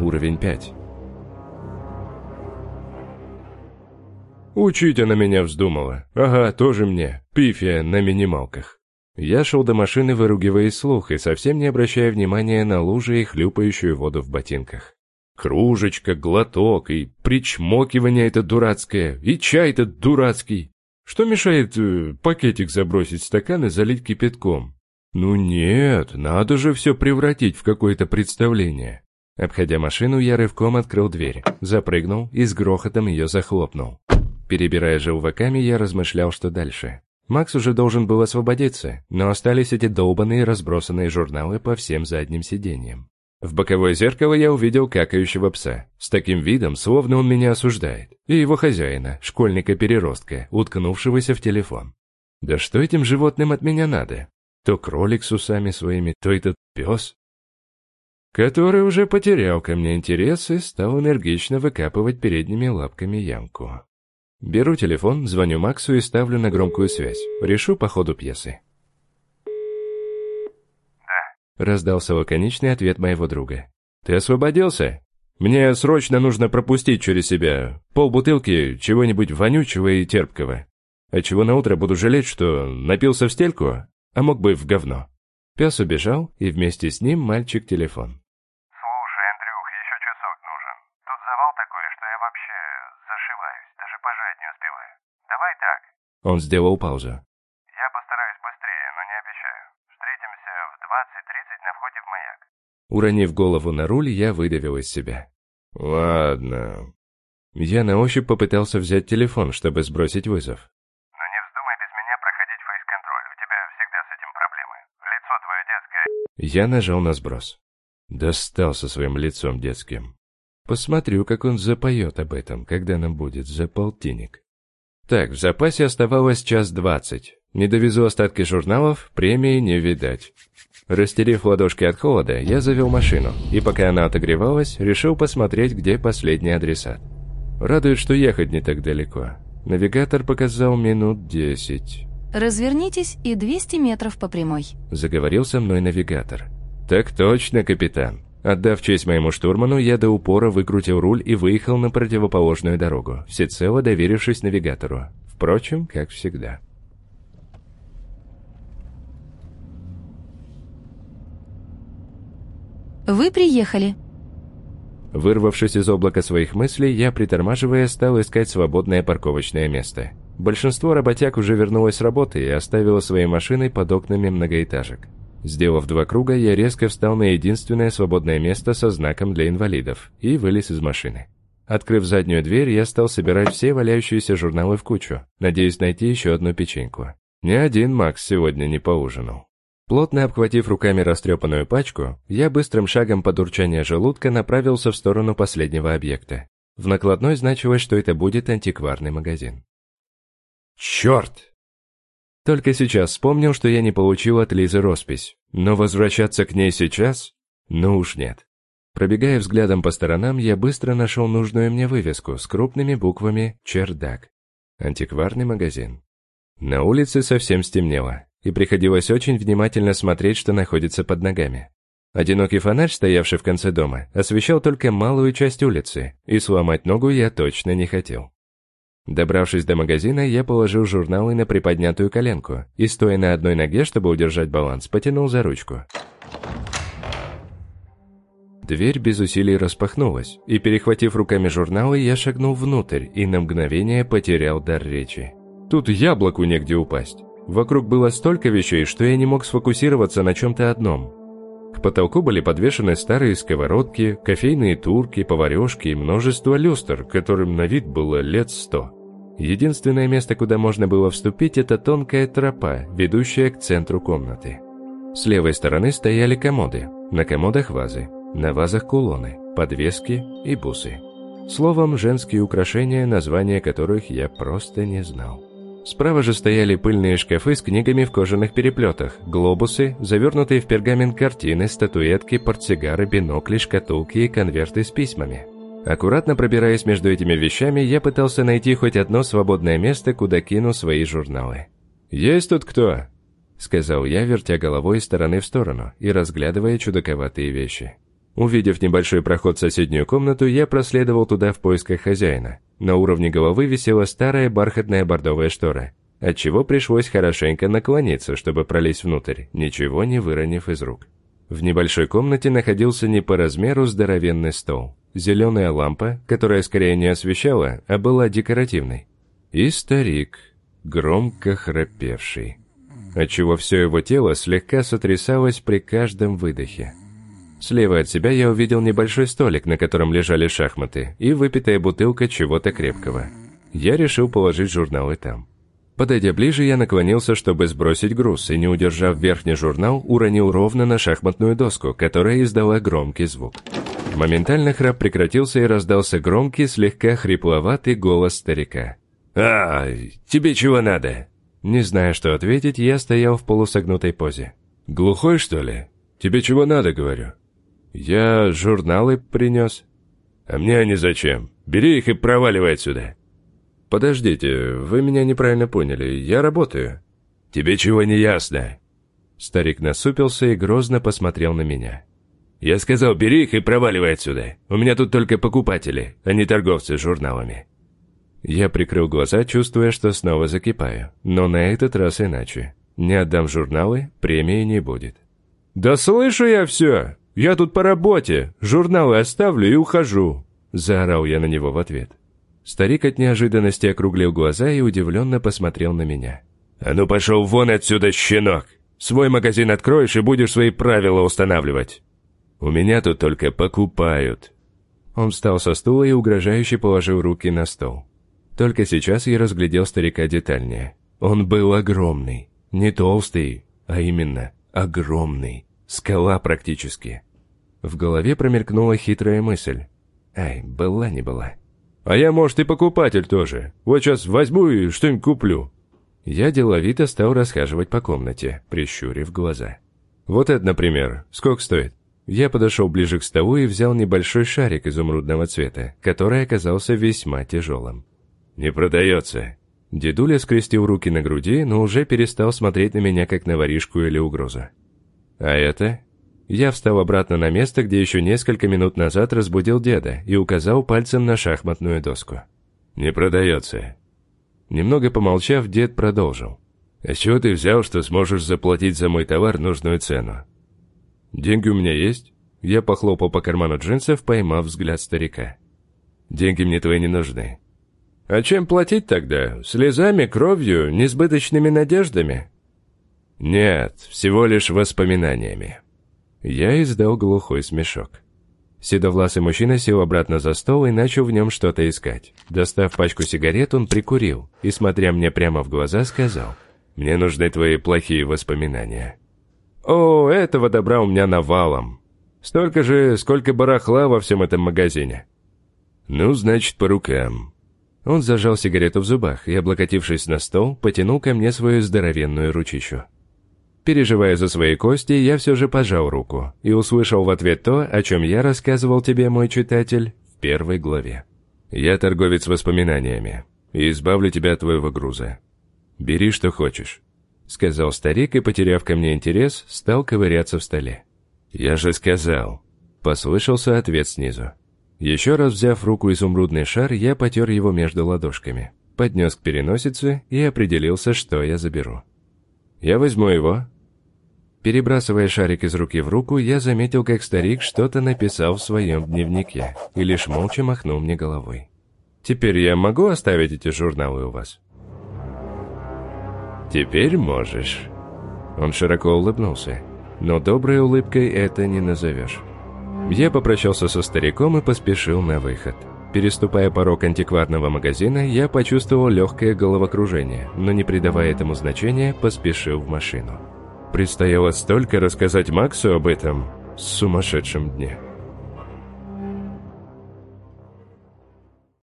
Уровень 5. Учить она меня вздумала. Ага, тоже мне. Пифия на минималках. Я шел до машины, выругивая слух и совсем не обращая внимания на лужи и хлюпающую воду в ботинках. Кружечка, глоток и причмокивание это дурацкое, и чай этот дурацкий. Что мешает э, пакетик забросить в стакан и залить кипятком? Ну нет, надо же все превратить в какое-то представление. Обходя машину, я рывком открыл дверь, запрыгнул и с грохотом ее захлопнул. Перебирая желваками, я размышлял, что дальше. Макс уже должен был освободиться, но остались эти долбанные разбросанные журналы по всем задним сиденьям. В боковое зеркало я увидел какающего пса. С таким видом, словно он меня осуждает. И его хозяина, школьника-переростка, уткнувшегося в телефон. Да что этим животным от меня надо? То кролик с усами своими, то этот пес. Который уже потерял ко мне интерес и стал энергично выкапывать передними лапками ямку. Беру телефон, звоню Максу и ставлю на громкую связь. Решу по ходу пьесы. Раздался лаконичный ответ моего друга. «Ты освободился? Мне срочно нужно пропустить через себя полбутылки чего-нибудь вонючего и терпкого. А чего на утро буду жалеть, что напился в стельку, а мог бы в говно». Пес убежал, и вместе с ним мальчик телефон. Он сделал паузу. Я постараюсь быстрее, но не обещаю. Встретимся в 20.30 на входе в маяк. Уронив голову на руль, я выдавил из себя. «Ладно». Я на ощупь попытался взять телефон, чтобы сбросить вызов. Но не вздумай без меня проходить фейс-контроль. У тебя всегда с этим проблемы. Лицо твое детское. Я нажал на сброс. Достал со своим лицом детским. Посмотрю, как он запоет об этом, когда нам будет за полтинник. Так, в запасе оставалось час двадцать. Не довезу остатки журналов, премии не видать. Растерев ладошки от холода, я завел машину, и пока она отогревалась, решил посмотреть, где последний адресат. Радует, что ехать не так далеко. Навигатор показал минут десять. Развернитесь и 200 метров по прямой. Заговорил со мной навигатор. «Так точно, капитан». Отдав честь моему штурману, я до упора выкрутил руль и выехал на противоположную дорогу, всецело доверившись навигатору. Впрочем, как всегда. Вы приехали. Вырвавшись из облака своих мыслей, я, притормаживая, стал искать свободное парковочное место. Большинство работяг уже вернулось с работы и оставило свои машины под окнами многоэтажек. Сделав два круга, я резко встал на единственное свободное место со знаком для инвалидов и вылез из машины. Открыв заднюю дверь, я стал собирать все валяющиеся журналы в кучу, надеясь найти еще одну печеньку. Ни один Макс сегодня не поужинал. Плотно обхватив руками растрепанную пачку, я быстрым шагом под урчание желудка направился в сторону последнего объекта. В накладной значилось, что это будет антикварный магазин. Черт! Только сейчас вспомнил, что я не получил от Лизы роспись. Но возвращаться к ней сейчас? Ну уж нет. Пробегая взглядом по сторонам, я быстро нашел нужную мне вывеску с крупными буквами «Чердак». Антикварный магазин. На улице совсем стемнело, и приходилось очень внимательно смотреть, что находится под ногами. Одинокий фонарь, стоявший в конце дома, освещал только малую часть улицы, и сломать ногу я точно не хотел. Добравшись до магазина, я положил журналы на приподнятую коленку и, стоя на одной ноге, чтобы удержать баланс, потянул за ручку. Дверь без усилий распахнулась, и, перехватив руками журналы, я шагнул внутрь и на мгновение потерял дар речи. Тут яблоку негде упасть. Вокруг было столько вещей, что я не мог сфокусироваться на чем-то одном. К потолку были подвешены старые сковородки, кофейные турки, поварешки и множество люстр, которым на вид было лет сто. Единственное место, куда можно было вступить, это тонкая тропа, ведущая к центру комнаты. С левой стороны стояли комоды, на комодах вазы, на вазах кулоны, подвески и бусы. Словом, женские украшения, названия которых я просто не знал. Справа же стояли пыльные шкафы с книгами в кожаных переплетах, глобусы, завернутые в пергамент картины, статуэтки, портсигары, бинокли, шкатулки и конверты с письмами. Аккуратно пробираясь между этими вещами, я пытался найти хоть одно свободное место, куда кину свои журналы. «Есть тут кто?» — сказал я, вертя головой из стороны в сторону и разглядывая чудаковатые вещи. Увидев небольшой проход в соседнюю комнату, я проследовал туда в поисках хозяина. На уровне головы висела старая бархатная бордовая штора, отчего пришлось хорошенько наклониться, чтобы пролезть внутрь, ничего не выронив из рук. В небольшой комнате находился не по размеру здоровенный стол, зеленая лампа, которая скорее не освещала, а была декоративной, и старик, громко храпевший, отчего все его тело слегка сотрясалось при каждом выдохе. Слева от себя я увидел небольшой столик, на котором лежали шахматы, и выпитая бутылка чего-то крепкого. Я решил положить журналы там. Подойдя ближе, я наклонился, чтобы сбросить груз, и, не удержав верхний журнал, уронил ровно на шахматную доску, которая издала громкий звук. Моментально храп прекратился и раздался громкий, слегка хрипловатый голос старика. «А, тебе чего надо?» Не зная, что ответить, я стоял в полусогнутой позе. «Глухой, что ли? Тебе чего надо, говорю?» «Я журналы принес». «А мне они зачем? Бери их и проваливай отсюда». «Подождите, вы меня неправильно поняли. Я работаю». «Тебе чего не ясно?» Старик насупился и грозно посмотрел на меня. «Я сказал, бери их и проваливай отсюда. У меня тут только покупатели, а не торговцы журналами». Я прикрыл глаза, чувствуя, что снова закипаю. Но на этот раз иначе. Не отдам журналы, премии не будет. «Да слышу я все! Я тут по работе! Журналы оставлю и ухожу!» Заорал я на него в ответ. Старик от неожиданности округлил глаза и удивленно посмотрел на меня. «А ну пошел вон отсюда, щенок! Свой магазин откроешь и будешь свои правила устанавливать!» «У меня тут только покупают!» Он встал со стула и угрожающе положил руки на стол. Только сейчас я разглядел старика детальнее. Он был огромный. Не толстый, а именно огромный. Скала практически. В голове промелькнула хитрая мысль. Ай, была не была. А я, может, и покупатель тоже. Вот сейчас возьму и что-нибудь куплю». Я деловито стал расхаживать по комнате, прищурив глаза. «Вот это, например, сколько стоит?» Я подошел ближе к столу и взял небольшой шарик изумрудного цвета, который оказался весьма тяжелым. «Не продается». Дедуля скрестил руки на груди, но уже перестал смотреть на меня, как на воришку или угрозу. «А это?» Я встал обратно на место, где еще несколько минут назад разбудил деда и указал пальцем на шахматную доску. «Не продается». Немного помолчав, дед продолжил. «А с чего ты взял, что сможешь заплатить за мой товар нужную цену?» «Деньги у меня есть?» Я похлопал по карману джинсов, поймав взгляд старика. «Деньги мне твои не нужны». «А чем платить тогда? Слезами, кровью, несбыточными надеждами?» «Нет, всего лишь воспоминаниями». Я издал глухой смешок. Седовласый мужчина сел обратно за стол и начал в нем что-то искать. Достав пачку сигарет, он прикурил и, смотря мне прямо в глаза, сказал, «Мне нужны твои плохие воспоминания». «О, этого добра у меня навалом. Столько же, сколько барахла во всем этом магазине». «Ну, значит, по рукам». Он зажал сигарету в зубах и, облокотившись на стол, потянул ко мне свою здоровенную ручищу. Переживая за свои кости, я все же пожал руку и услышал в ответ то, о чем я рассказывал тебе, мой читатель, в первой главе. «Я торговец воспоминаниями и избавлю тебя от твоего груза. Бери, что хочешь», — сказал старик и, потеряв ко мне интерес, стал ковыряться в столе. «Я же сказал», — послышался ответ снизу. Еще раз взяв руку изумрудный шар, я потер его между ладошками, поднес к переносице и определился, что я заберу. «Я возьму его», Перебрасывая шарик из руки в руку, я заметил, как старик что-то написал в своем дневнике и лишь молча махнул мне головой. «Теперь я могу оставить эти журналы у вас?» «Теперь можешь». Он широко улыбнулся, но доброй улыбкой это не назовешь. Я попрощался со стариком и поспешил на выход. Переступая порог антикварного магазина, я почувствовал легкое головокружение, но не придавая этому значения, поспешил в машину. Предстояло столько рассказать Максу об этом сумасшедшем дне.